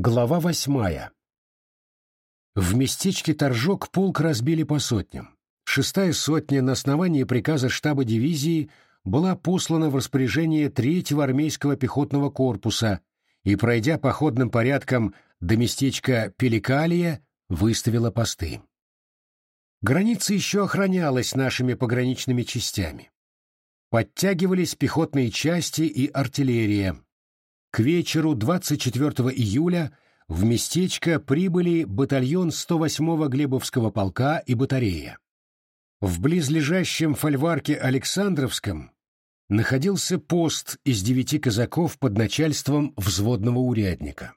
Глава восьмая. В местечке Торжок полк разбили по сотням. Шестая сотня на основании приказа штаба дивизии была послана в распоряжение третьего армейского пехотного корпуса и, пройдя походным порядком до местечка Пеликалия, выставила посты. Граница еще охранялась нашими пограничными частями. Подтягивались пехотные части и артиллерия. К вечеру 24 июля в местечко прибыли батальон 108-го Глебовского полка и батарея. В близлежащем фольварке Александровском находился пост из девяти казаков под начальством взводного урядника.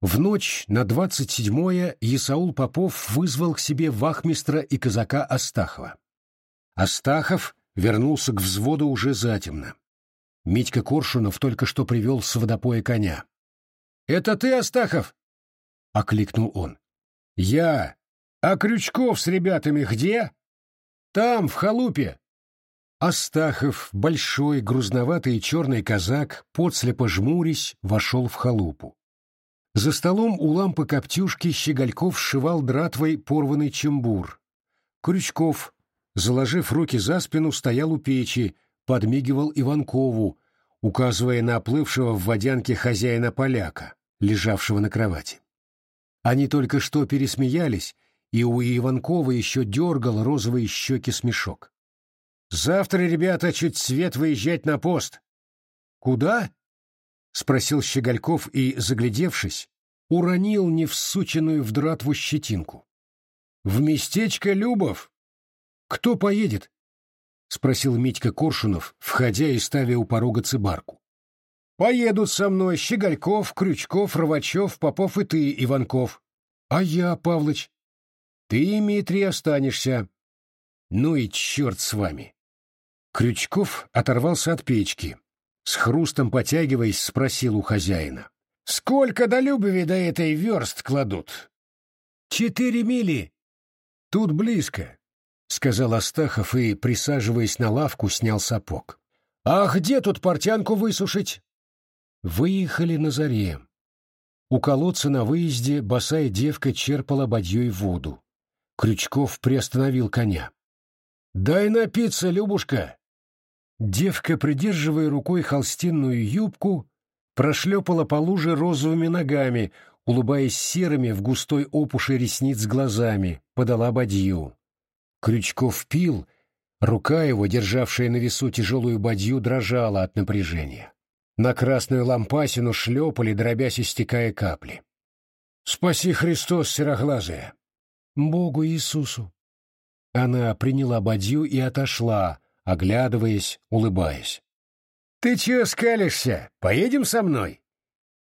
В ночь на 27-е Исаул Попов вызвал к себе вахмистра и казака Астахова. Астахов вернулся к взводу уже затемно. Митька Коршунов только что привел с водопоя коня. — Это ты, Астахов? — окликнул он. — Я. А Крючков с ребятами где? — Там, в халупе. Астахов, большой, грузноватый черный казак, подслепо жмурясь, вошел в халупу. За столом у лампы коптюшки Щегольков сшивал дратвой порванный чембур. Крючков, заложив руки за спину, стоял у печи, подмигивал Иванкову, указывая на оплывшего в водянке хозяина-поляка, лежавшего на кровати. Они только что пересмеялись, и у Иванкова еще дергал розовые щеки смешок. «Завтра, ребята, чуть свет выезжать на пост». «Куда?» — спросил Щегольков и, заглядевшись, уронил невсученную в дратву щетинку. «В местечко Любов. Кто поедет?» — спросил Митька Коршунов, входя и ставя у порога цибарку. «Поедут со мной Щегольков, Крючков, Рвачев, Попов и ты, Иванков. А я, Павлыч? Ты, Митрий, останешься. Ну и черт с вами!» Крючков оторвался от печки. С хрустом потягиваясь, спросил у хозяина. «Сколько до Любови до этой верст кладут?» «Четыре мили. Тут близко. — сказал Астахов и, присаживаясь на лавку, снял сапог. — А где тут портянку высушить? Выехали на заре. У колодца на выезде босая девка черпала бадьей воду. Крючков приостановил коня. — Дай напиться, Любушка! Девка, придерживая рукой холстинную юбку, прошлепала по луже розовыми ногами, улыбаясь серыми в густой опуши ресниц глазами, подала бадью. Крючков пил, рука его, державшая на весу тяжелую бадью, дрожала от напряжения. На красную лампасину шлепали, дробясь и стекая капли. «Спаси Христос, сероглазая!» «Богу Иисусу!» Она приняла бадью и отошла, оглядываясь, улыбаясь. «Ты чего скалишься? Поедем со мной?»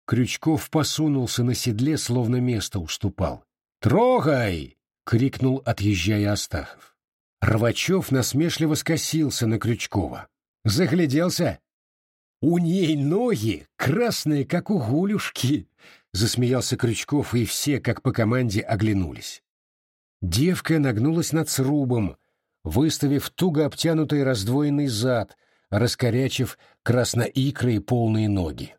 Крючков посунулся на седле, словно место уступал. «Трогай!» — крикнул, отъезжая Астахов. Рвачев насмешливо скосился на Крючкова. «Загляделся?» «У ней ноги красные, как у гулюшки!» — засмеялся Крючков, и все, как по команде, оглянулись. Девка нагнулась над срубом, выставив туго обтянутый раздвоенный зад, раскорячив красноикрые полные ноги.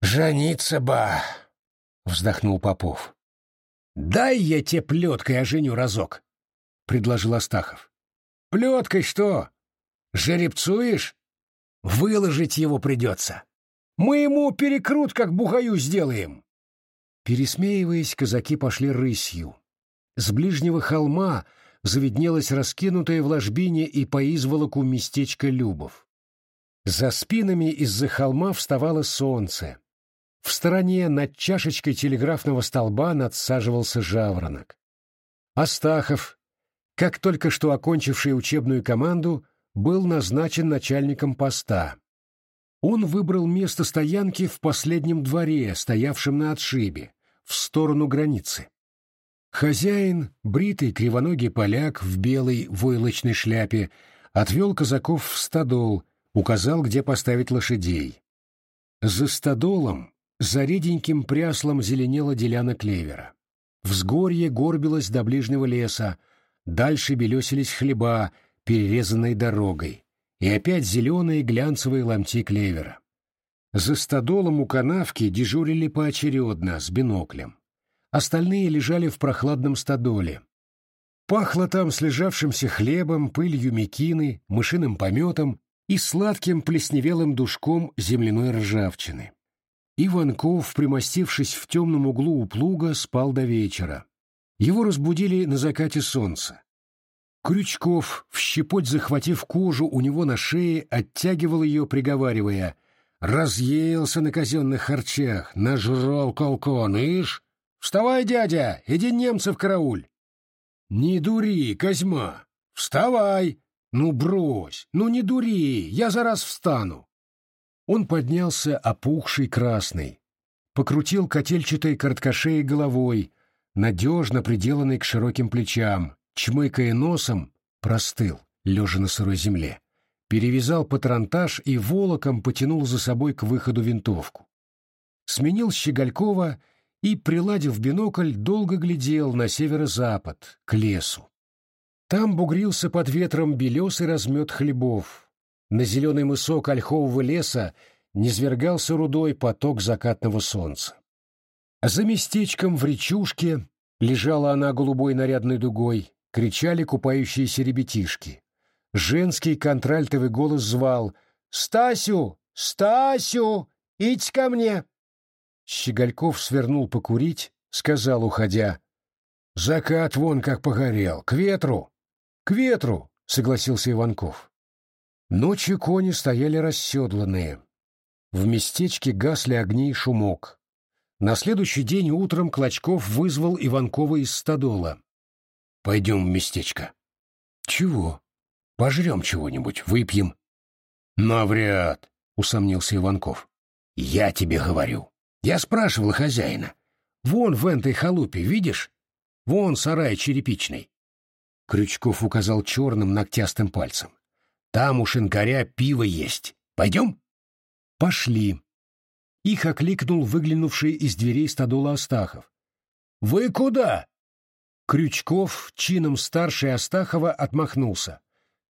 «Жаниться ба!» — вздохнул Попов. «Дай я тебе плеткой оженю разок», — предложил Астахов. «Плеткой что? Жеребцуешь? Выложить его придется. Мы ему перекрут, как бугаю сделаем». Пересмеиваясь, казаки пошли рысью. С ближнего холма заведнелось раскинутое в ложбине и по изволоку местечко Любов. За спинами из-за холма вставало солнце. В стороне над чашечкой телеграфного столба надсаживался жаворонок. Астахов, как только что окончивший учебную команду, был назначен начальником поста. Он выбрал место стоянки в последнем дворе, стоявшем на отшибе, в сторону границы. Хозяин, бритый кривоногий поляк в белой войлочной шляпе, отвел казаков в стадол, указал, где поставить лошадей. За стадолом за реденьким пряслом зеленела деляна клевера. Взгорье горбилось до ближнего леса, дальше белесились хлеба, перерезанные дорогой, и опять зеленые глянцевые ломти клевера. За стодолом у канавки дежурили поочередно, с биноклем. Остальные лежали в прохладном стодоле. Пахло там слежавшимся хлебом, пылью мекины, мышиным пометом и сладким плесневелым душком земляной ржавчины. Иванков, примостившись в темном углу у плуга, спал до вечера. Его разбудили на закате солнца. Крючков, в щепоть захватив кожу у него на шее, оттягивал ее, приговаривая «Разъелся на казенных харчах, нажрал колкон, ишь! Вставай, дядя, иди немцев карауль!» «Не дури, Козьма! Вставай! Ну, брось! Ну, не дури! Я за раз встану!» Он поднялся, опухший, красный, покрутил котельчатой короткошеей головой, надежно приделанный к широким плечам, чмыкая носом, простыл, лежа на сырой земле. Перевязал патронтаж и волоком потянул за собой к выходу винтовку. Сменил Щеголькова и, приладив бинокль, долго глядел на северо-запад, к лесу. Там бугрился под ветром белесый размет хлебов. На зеленый мысок ольхового леса низвергался рудой поток закатного солнца. За местечком в речушке лежала она голубой нарядной дугой, кричали купающиеся ребятишки. Женский контральтовый голос звал «Стасю! Стасю! Идь ко мне!» Щегольков свернул покурить, сказал, уходя, «Закат вон как погорел, к ветру!» «К ветру!» — согласился Иванков. Ночью кони стояли расседланные. В местечке гасли огни и шумок. На следующий день утром Клочков вызвал Иванкова из стадола. «Пойдем в местечко». «Чего? Пожрем чего-нибудь, выпьем». «Навряд», — усомнился Иванков. «Я тебе говорю. Я спрашивал хозяина. Вон в этой халупе, видишь? Вон сарай черепичный». Крючков указал черным ногтястым пальцем. «Там у шинкаря пиво есть. Пойдем?» «Пошли». Их окликнул выглянувший из дверей стадола Астахов. «Вы куда?» Крючков, чином старше Астахова, отмахнулся.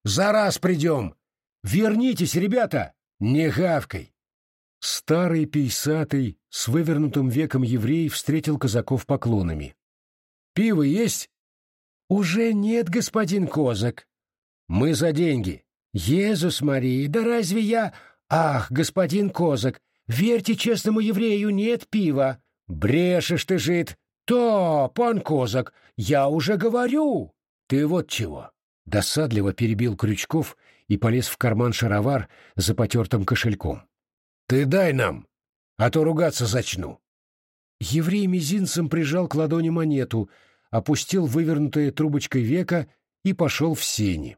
«За раз придем! Вернитесь, ребята! Не гавкой!» Старый пейсатый, с вывернутым веком еврей встретил казаков поклонами. «Пиво есть?» «Уже нет, господин Козак». «Мы за деньги». «Езус Мария, да разве я...» «Ах, господин Козак, Верьте честному еврею, нет пива. Брешешь ты, жид. То, пан Козак, я уже говорю. Ты вот чего. Досадливо перебил Крючков и полез в карман шаровар за потертым кошельком. Ты дай нам, а то ругаться зачну. Еврей мизинцем прижал к ладони монету, опустил вывернутое трубочкой века и пошел в сени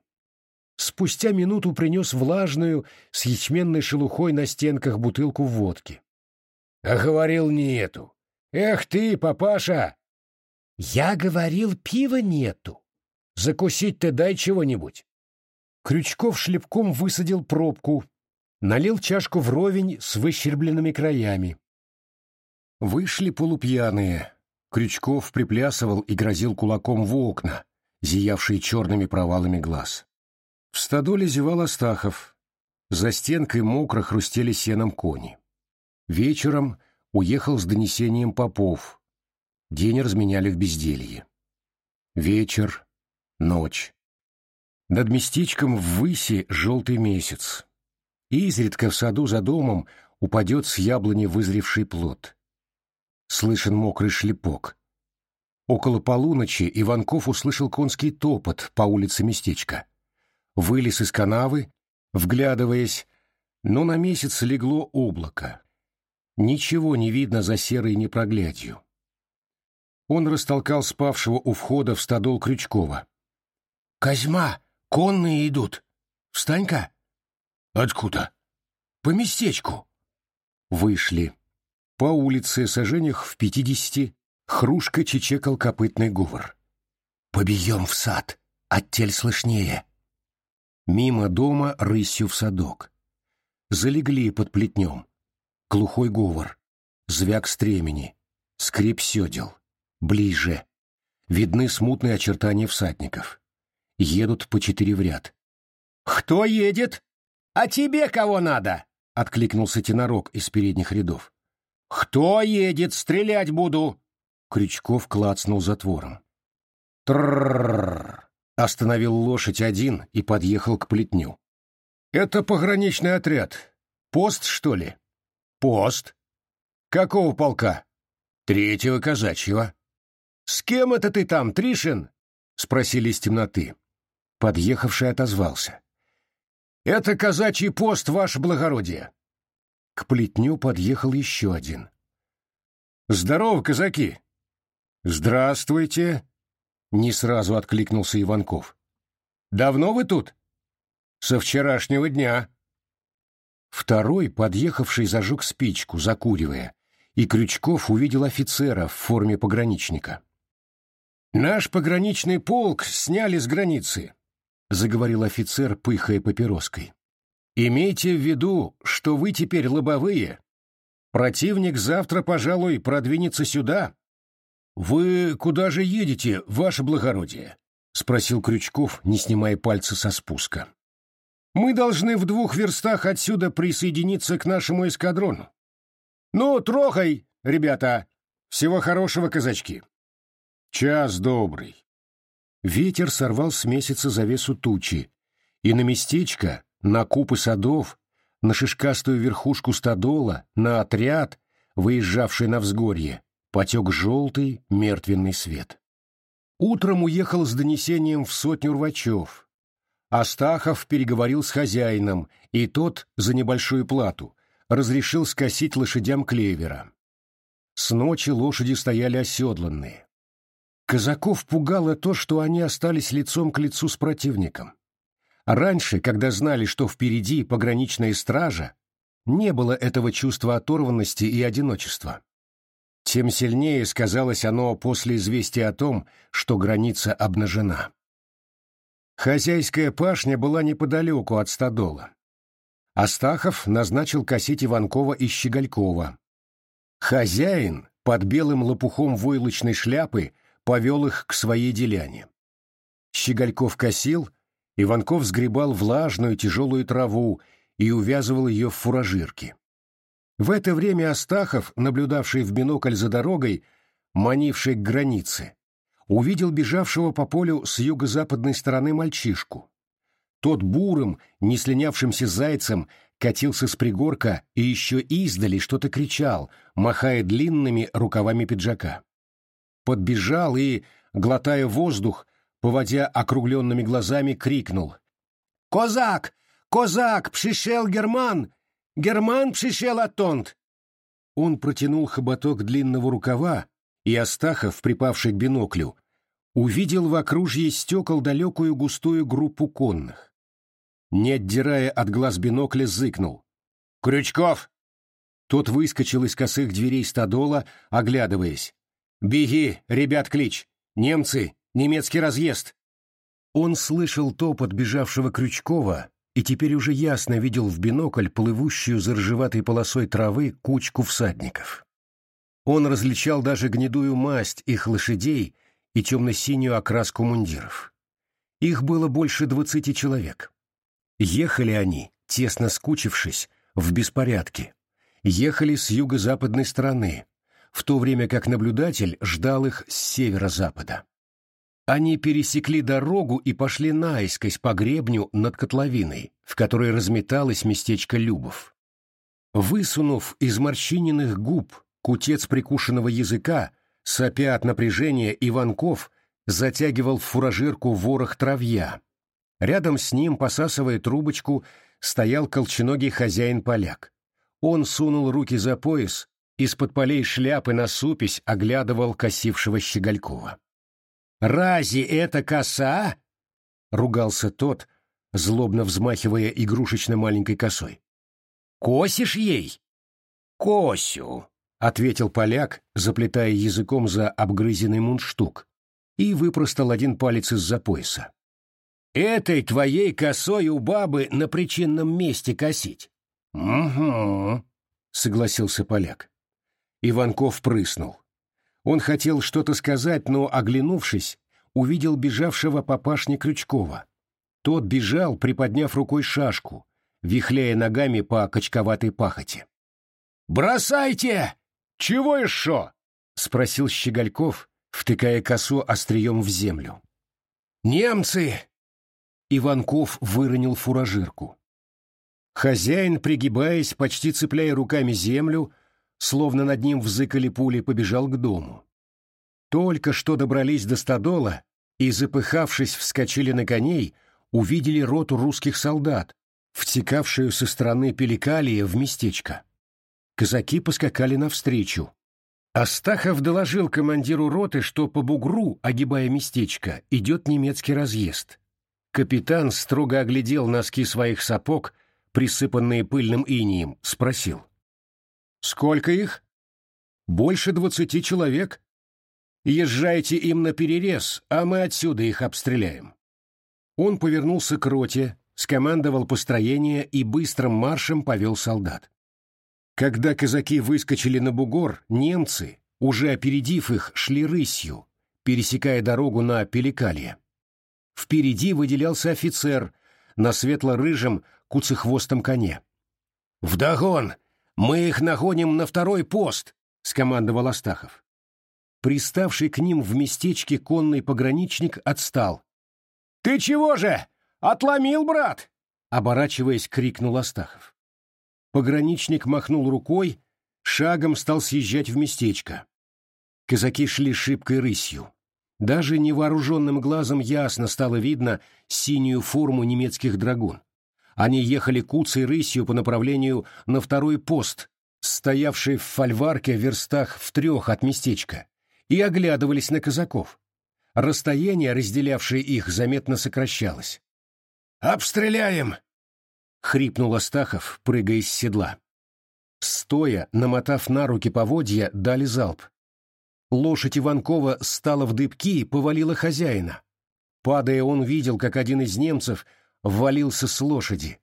спустя минуту принес влажную с ячменной шелухой на стенках бутылку водки. — А говорил не эту. Эх ты, папаша! — Я говорил, пива нету. Закусить ты дай чего-нибудь. Крючков шлепком высадил пробку, налил чашку вровень с выщербленными краями. Вышли полупьяные. Крючков приплясывал и грозил кулаком в окна, зиявшие черными провалами глаз. В стадоле зевал Астахов. За стенкой мокро хрустели сеном кони. Вечером уехал с донесением попов. День разменяли в безделье. Вечер, ночь. Над местечком ввыси желтый месяц. Изредка в саду за домом упадет с яблони вызревший плод. Слышен мокрый шлепок. Около полуночи Иванков услышал конский топот по улице местечка вылез из канавы, вглядываясь, но на месяц легло облако. Ничего не видно за серой непроглядью. Он растолкал спавшего у входа в стадол Крючкова. — Козьма, конные идут. Встань-ка. — Откуда? — По местечку. Вышли. По улице, сожжениях в пятидесяти, хрушка чечекал копытный говор. — Побьем в сад, оттель слышнее. Мимо дома рысью в садок. Залегли под плетнем. Глухой говор. Звяк стремени. Скрип седел. Ближе. Видны смутные очертания всадников. Едут по четыре в ряд. «Кто едет? А тебе кого надо?» — откликнулся тенорок из передних рядов. «Кто едет? Стрелять буду!» Крючков клацнул затвором. Трррррр! Остановил лошадь один и подъехал к плетню. «Это пограничный отряд. Пост, что ли?» «Пост. Какого полка?» «Третьего казачьего». «С кем это ты там, Тришин?» — спросили из темноты. Подъехавший отозвался. «Это казачий пост, ваше благородие!» К плетню подъехал еще один. «Здорово, казаки!» «Здравствуйте!» — не сразу откликнулся Иванков. «Давно вы тут?» «Со вчерашнего дня». Второй, подъехавший, зажег спичку, закуривая, и Крючков увидел офицера в форме пограничника. «Наш пограничный полк сняли с границы», — заговорил офицер, пыхая папироской. «Имейте в виду, что вы теперь лобовые. Противник завтра, пожалуй, продвинется сюда». «Вы куда же едете, ваше благородие?» — спросил Крючков, не снимая пальца со спуска. «Мы должны в двух верстах отсюда присоединиться к нашему эскадрону. Ну, трогай, ребята! Всего хорошего, казачки!» «Час добрый!» Ветер сорвал с месяца завесу тучи, и на местечко, на купы садов, на шишкастую верхушку стадола, на отряд, выезжавший на взгорье, потек желтый мертвенный свет. Утром уехал с донесением в сотню рвачев. Астахов переговорил с хозяином, и тот за небольшую плату разрешил скосить лошадям клевера. С ночи лошади стояли оседланные. Казаков пугало то, что они остались лицом к лицу с противником. Раньше, когда знали, что впереди пограничная стража, не было этого чувства оторванности и одиночества. Тем сильнее сказалось оно после известия о том, что граница обнажена. Хозяйская пашня была неподалеку от стадола. Астахов назначил косить Иванкова и Щеголькова. Хозяин под белым лопухом войлочной шляпы повел их к своей деляне. Щегольков косил, Иванков сгребал влажную тяжелую траву и увязывал ее в фуражирки. В это время Астахов, наблюдавший в бинокль за дорогой, манивший к границе, увидел бежавшего по полю с юго-западной стороны мальчишку. Тот бурым, не слинявшимся зайцем, катился с пригорка и еще издали что-то кричал, махая длинными рукавами пиджака подбежал и, глотая воздух, поводя округленными глазами, крикнул. «Козак! Козак! Пшишел Герман! Герман пшишел оттонт!» Он протянул хоботок длинного рукава, и Астахов, припавший к биноклю, увидел в окружье стекол далекую густую группу конных. Не отдирая от глаз бинокля, зыкнул. «Крючков!» Тот выскочил из косых дверей стадола, оглядываясь. «Беги, ребят, клич! Немцы! Немецкий разъезд!» Он слышал топот бежавшего Крючкова и теперь уже ясно видел в бинокль плывущую за ржеватой полосой травы кучку всадников. Он различал даже гнедую масть их лошадей и темно-синюю окраску мундиров. Их было больше двадцати человек. Ехали они, тесно скучившись, в беспорядке. Ехали с юго-западной стороны, в то время как наблюдатель ждал их с северо-запада. Они пересекли дорогу и пошли наискось по гребню над котловиной, в которой разметалось местечко Любов. Высунув из морщиненных губ кутец прикушенного языка, сопя от напряжения, Иванков затягивал в фуражирку ворох травья. Рядом с ним, посасывая трубочку, стоял колченогий хозяин-поляк. Он сунул руки за пояс, из-под полей шляпы на супесь оглядывал косившего Щеголькова. «Рази это коса?» — ругался тот, злобно взмахивая игрушечно маленькой косой. «Косишь ей?» «Косю», — ответил поляк, заплетая языком за обгрызенный мундштук, и выпростал один палец из-за пояса. «Этой твоей косой у бабы на причинном месте косить». «Угу», — согласился поляк. Иванков прыснул. Он хотел что-то сказать, но, оглянувшись, увидел бежавшего папашни Крючкова. Тот бежал, приподняв рукой шашку. вихляя ногами по качковатой пахоте. «Бросайте! Чего еще?» — спросил Щегольков, втыкая косу острием в землю. «Немцы!» Иванков выронил фуражирку. Хозяин, пригибаясь, почти цепляя руками землю, словно над ним взыкали пули, побежал к дому. Только что добрались до стадола и, запыхавшись, вскочили на коней, увидели роту русских солдат, втекавшую со стороны Пеликалия в местечко. Казаки поскакали навстречу. Астахов доложил командиру роты, что по бугру, огибая местечко, идет немецкий разъезд. Капитан строго оглядел носки своих сапог, присыпанные пыльным инием, спросил. «Сколько их?» «Больше двадцати человек. Езжайте им на перерез, а мы отсюда их обстреляем». Он повернулся к роте, скомандовал построение и быстрым маршем повел солдат. Когда казаки выскочили на бугор, немцы, уже опередив их, шли рысью, пересекая дорогу на Пеликалье. Впереди выделялся офицер на светло-рыжем куцехвостом коне. «Вдогон! Мы их нагоним на второй пост!» — скомандовал Астахов. Приставший к ним в местечке конный пограничник отстал. «Ты чего же? Отломил, брат?» — оборачиваясь, крикнул Астахов. Пограничник махнул рукой, шагом стал съезжать в местечко. Казаки шли шибкой рысью. Даже невооруженным глазом ясно стало видно синюю форму немецких драгун. Они ехали куцей рысью по направлению на второй пост, стоявший в фольварке в верстах в трех от местечка, и оглядывались на казаков. Расстояние, разделявшее их, заметно сокращалось. «Обстреляем!» — хрипнул Астахов, прыгая с седла. Стоя, намотав на руки поводья, дали залп. Лошадь Иванкова стала в дыбки и повалила хозяина. Падая, он видел, как один из немцев ввалился с лошади.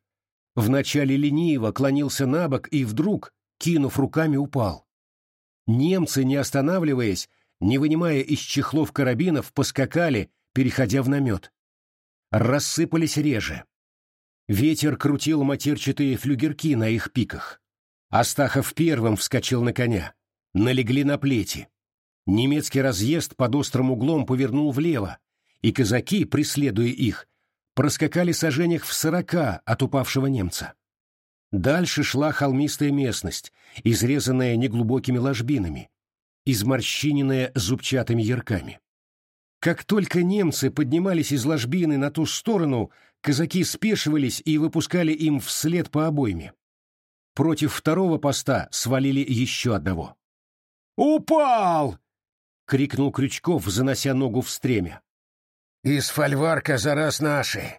Вначале лениво клонился на бок и вдруг, кинув руками, упал. Немцы, не останавливаясь, не вынимая из чехлов карабинов, поскакали, переходя в намет. Рассыпались реже. Ветер крутил матерчатые флюгерки на их пиках. Астахов первым вскочил на коня. Налегли на плети. Немецкий разъезд под острым углом повернул влево, и казаки, преследуя их, проскакали сожжениях в сорока от упавшего немца. Дальше шла холмистая местность, изрезанная неглубокими ложбинами, изморщиненная зубчатыми ярками. Как только немцы поднимались из ложбины на ту сторону, казаки спешивались и выпускали им вслед по обойме. Против второго поста свалили еще одного. «Упал!» — крикнул Крючков, занося ногу в стремя. «Из фольварка за раз наши.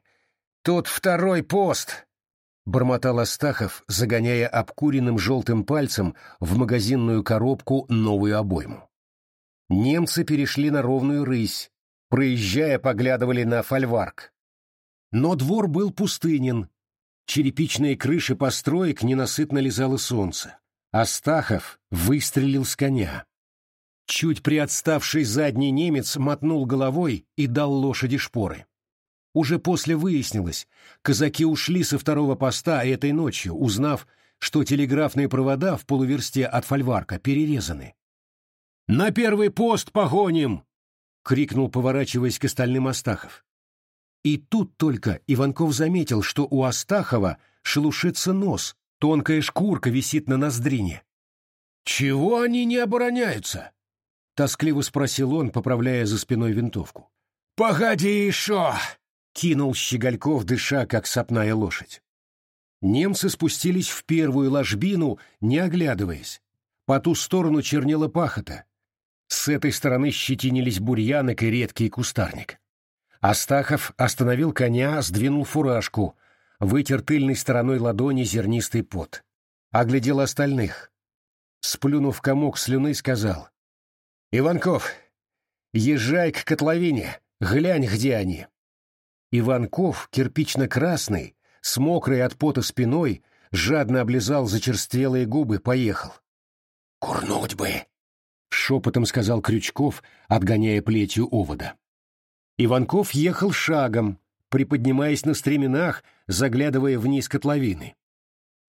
Тут второй пост!» — бормотал Астахов, загоняя обкуренным желтым пальцем в магазинную коробку новую обойму. Немцы перешли на ровную рысь, проезжая, поглядывали на фольварк. Но двор был пустынен. Черепичные крыши построек ненасытно лизало солнце. Астахов выстрелил с коня. Чуть приотставший задний немец мотнул головой и дал лошади шпоры. Уже после выяснилось, казаки ушли со второго поста этой ночью, узнав, что телеграфные провода в полуверсте от фольварка перерезаны. «На первый пост погоним!» — крикнул, поворачиваясь к остальным Астахов. И тут только Иванков заметил, что у Астахова шелушится нос, тонкая шкурка висит на ноздрине. «Чего они не обороняются?» — тоскливо спросил он, поправляя за спиной винтовку. «Погоди еще!» — кинул Щегольков, дыша, как сопная лошадь. Немцы спустились в первую ложбину, не оглядываясь. По ту сторону чернела пахота. С этой стороны щетинились бурьянок и редкий кустарник. Астахов остановил коня, сдвинул фуражку, вытер тыльной стороной ладони зернистый пот. Оглядел остальных. Сплюнув комок слюны, сказал. «Иванков, езжай к котловине, глянь, где они». Иванков, кирпично-красный, с мокрой от пота спиной, жадно облизал зачерствелые губы, поехал. «Курнуть бы!» — шепотом сказал Крючков, отгоняя плетью овода. Иванков ехал шагом, приподнимаясь на стременах, заглядывая вниз котловины.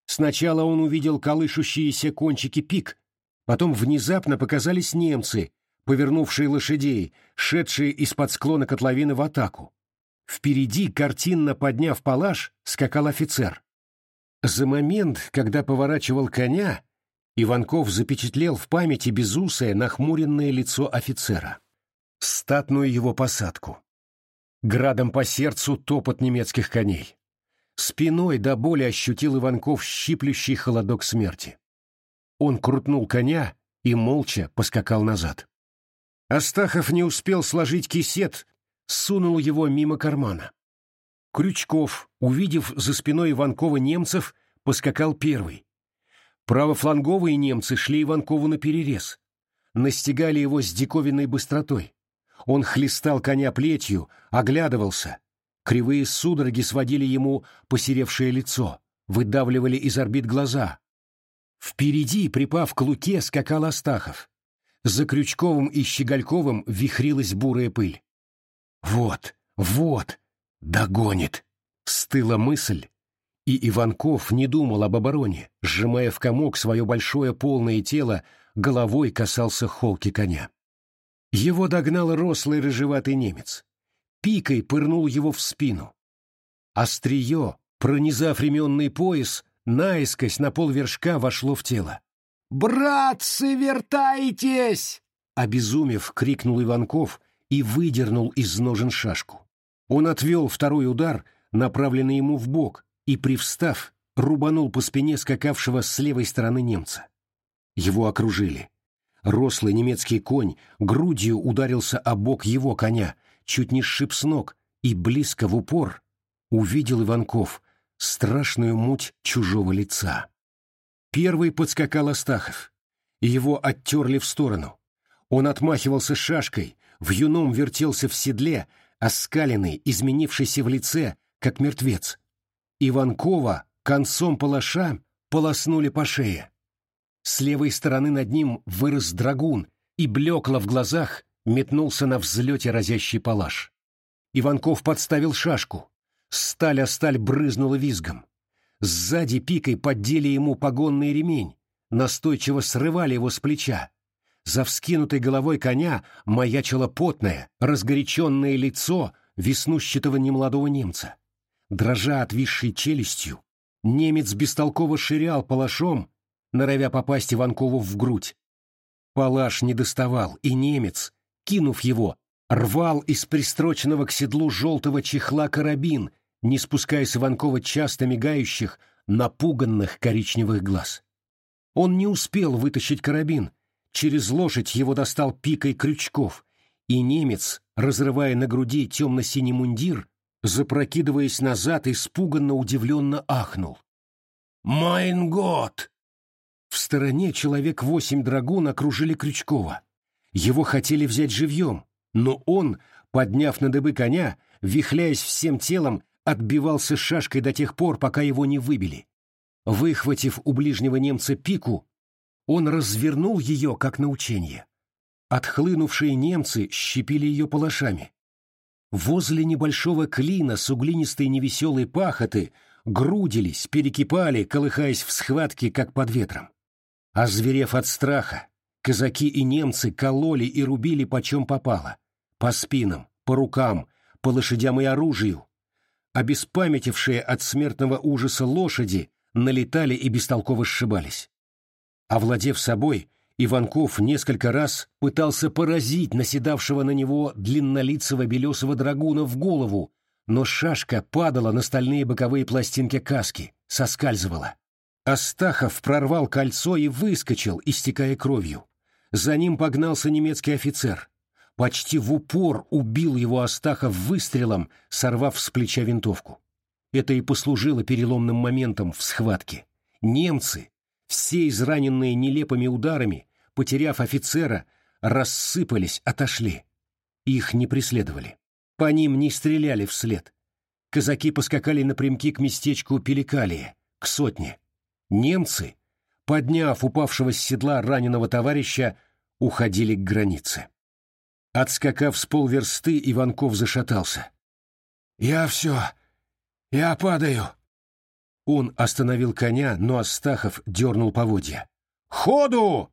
Сначала он увидел колышущиеся кончики пик, потом внезапно показались немцы, повернувшие лошадей, шедшие из-под склона котловины в атаку. Впереди, картинно подняв палаш, скакал офицер. За момент, когда поворачивал коня, Иванков запечатлел в памяти безусое, нахмуренное лицо офицера. Статную его посадку. Градом по сердцу топот немецких коней. Спиной до боли ощутил Иванков щиплющий холодок смерти. Он крутнул коня и молча поскакал назад. Астахов не успел сложить кисет, сунул его мимо кармана. Крючков, увидев за спиной Иванкова немцев, поскакал первый. Правофланговые немцы шли Иванкову на перерез. Настигали его с диковинной быстротой. Он хлестал коня плетью, оглядывался. Кривые судороги сводили ему посеревшее лицо, выдавливали из орбит глаза. Впереди, припав к луке, скакал Астахов. За Крючковым и Щегольковым вихрилась бурая пыль. «Вот, вот, догонит!» — стыла мысль, и Иванков не думал об обороне, сжимая в комок свое большое полное тело, головой касался холки коня. Его догнал рослый рыжеватый немец. Пикой пырнул его в спину. Острие, пронизав ременный пояс, наискось на полвершка вошло в тело. «Братцы, вертайтесь!» Обезумев, крикнул Иванков и выдернул из ножен шашку. Он отвел второй удар, направленный ему в бок, и, привстав, рубанул по спине скакавшего с левой стороны немца. Его окружили. Рослый немецкий конь грудью ударился о бок его коня, чуть не сшиб с ног, и близко в упор увидел Иванков страшную муть чужого лица. Первый подскакал Астахов. Его оттерли в сторону. Он отмахивался шашкой, в юном вертелся в седле, оскаленный, изменившийся в лице, как мертвец. Иванкова концом палаша полоснули по шее. С левой стороны над ним вырос драгун, и блекло в глазах метнулся на взлете разящий палаш. Иванков подставил шашку. Сталь о сталь брызнула визгом. Сзади пикой поддели ему погонный ремень, настойчиво срывали его с плеча. За вскинутой головой коня маячило потное, разгоряченное лицо веснущатого немолодого немца. Дрожа отвисшей челюстью, немец бестолково ширял палашом, норовя попасть Иванкову в грудь. Палаш не доставал, и немец, кинув его, рвал из пристроченного к седлу желтого чехла карабин, не спуская с Иванкова часто мигающих, напуганных коричневых глаз. Он не успел вытащить карабин, через лошадь его достал пикой крючков, и немец, разрывая на груди темно-синий мундир, запрокидываясь назад, испуганно удивленно ахнул. «Майн год!» В стороне человек восемь драгун окружили Крючкова. Его хотели взять живьем, но он, подняв на дыбы коня, вихляясь всем телом, отбивался шашкой до тех пор, пока его не выбили. Выхватив у ближнего немца пику, он развернул ее, как на учение. Отхлынувшие немцы щепили ее палашами. Возле небольшого клина с углинистой невеселой пахоты грудились, перекипали, колыхаясь в схватке, как под ветром. Озверев от страха, казаки и немцы кололи и рубили почем попало. По спинам, по рукам, по лошадям и оружию. Обеспамятившие от смертного ужаса лошади налетали и бестолково сшибались. Овладев собой, Иванков несколько раз пытался поразить наседавшего на него длиннолицего белесого драгуна в голову, но шашка падала на стальные боковые пластинки каски, соскальзывала. Астахов прорвал кольцо и выскочил, истекая кровью. За ним погнался немецкий офицер. Почти в упор убил его Астахов выстрелом, сорвав с плеча винтовку. Это и послужило переломным моментом в схватке. Немцы, все израненные нелепыми ударами, потеряв офицера, рассыпались, отошли. Их не преследовали. По ним не стреляли вслед. Казаки поскакали напрямки к местечку Пеликалия, к сотне. Немцы, подняв упавшего с седла раненого товарища, уходили к границе. Отскакав с полверсты, Иванков зашатался. «Я все, я падаю!» Он остановил коня, но Астахов дернул поводья. «Ходу!»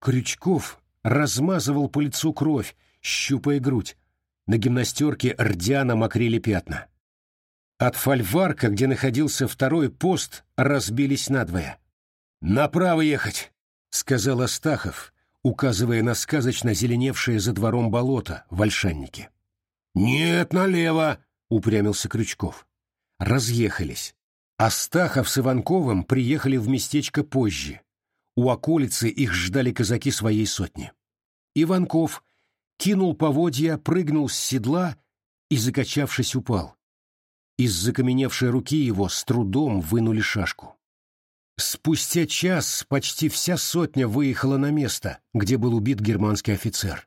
Крючков размазывал по лицу кровь, щупая грудь. На гимнастерке рдяно мокрели пятна. От фольварка, где находился второй пост, разбились надвое. «Направо ехать!» — сказал Астахов, указывая на сказочно зеленевшее за двором болото в Ольшаннике. «Нет, налево!» — упрямился Крючков. Разъехались. Астахов с Иванковым приехали в местечко позже. У околицы их ждали казаки своей сотни. Иванков кинул поводья, прыгнул с седла и, закачавшись, упал. Из закаменевшей руки его с трудом вынули шашку. Спустя час почти вся сотня выехала на место, где был убит германский офицер.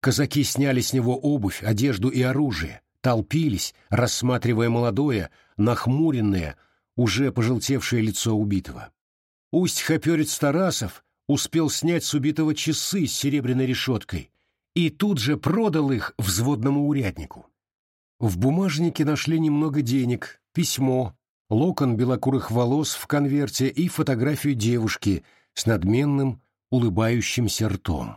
Казаки сняли с него обувь, одежду и оружие, толпились, рассматривая молодое, нахмуренное, уже пожелтевшее лицо убитого. Усть-хоперец Тарасов успел снять с убитого часы с серебряной решеткой и тут же продал их взводному уряднику. В бумажнике нашли немного денег, письмо, локон белокурых волос в конверте и фотографию девушки с надменным, улыбающимся ртом.